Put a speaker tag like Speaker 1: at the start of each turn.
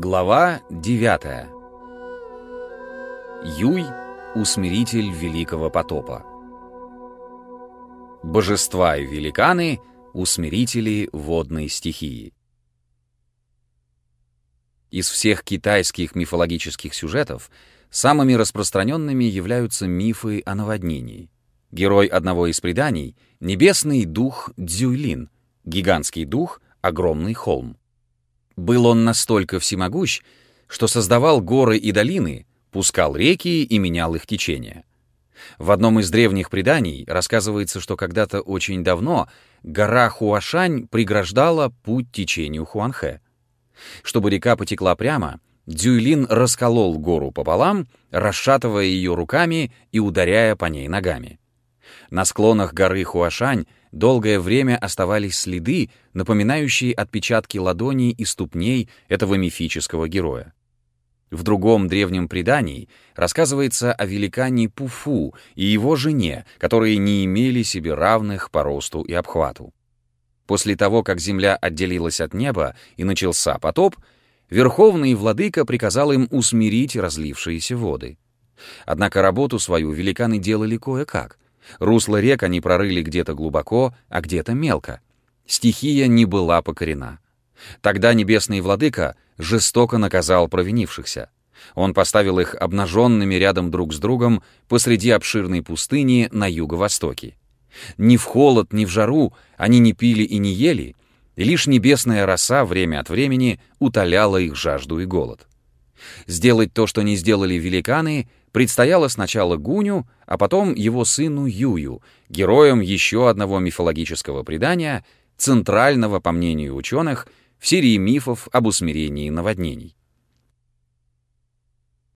Speaker 1: Глава 9. Юй — усмиритель великого потопа. Божества и великаны — усмирители водной стихии. Из всех китайских мифологических сюжетов самыми распространенными являются мифы о наводнении. Герой одного из преданий — небесный дух Дзюйлин, гигантский дух — огромный холм. Был он настолько всемогущ, что создавал горы и долины, пускал реки и менял их течение. В одном из древних преданий рассказывается, что когда-то очень давно гора Хуашань преграждала путь течению Хуанхэ. Чтобы река потекла прямо, Дзюйлин расколол гору пополам, расшатывая ее руками и ударяя по ней ногами. На склонах горы Хуашань долгое время оставались следы, напоминающие отпечатки ладоней и ступней этого мифического героя. В другом древнем предании рассказывается о великане Пуфу и его жене, которые не имели себе равных по росту и обхвату. После того, как земля отделилась от неба и начался потоп, Верховный Владыка приказал им усмирить разлившиеся воды. Однако работу свою великаны делали кое-как — Русло рек они прорыли где-то глубоко, а где-то мелко. Стихия не была покорена. Тогда небесный владыка жестоко наказал провинившихся. Он поставил их обнаженными рядом друг с другом посреди обширной пустыни на юго-востоке. Ни в холод, ни в жару они не пили и не ели, и лишь небесная роса время от времени утоляла их жажду и голод. Сделать то, что не сделали великаны, предстояло сначала Гуню, а потом его сыну Юю, героем еще одного мифологического предания, центрального, по мнению ученых, в серии мифов об усмирении наводнений.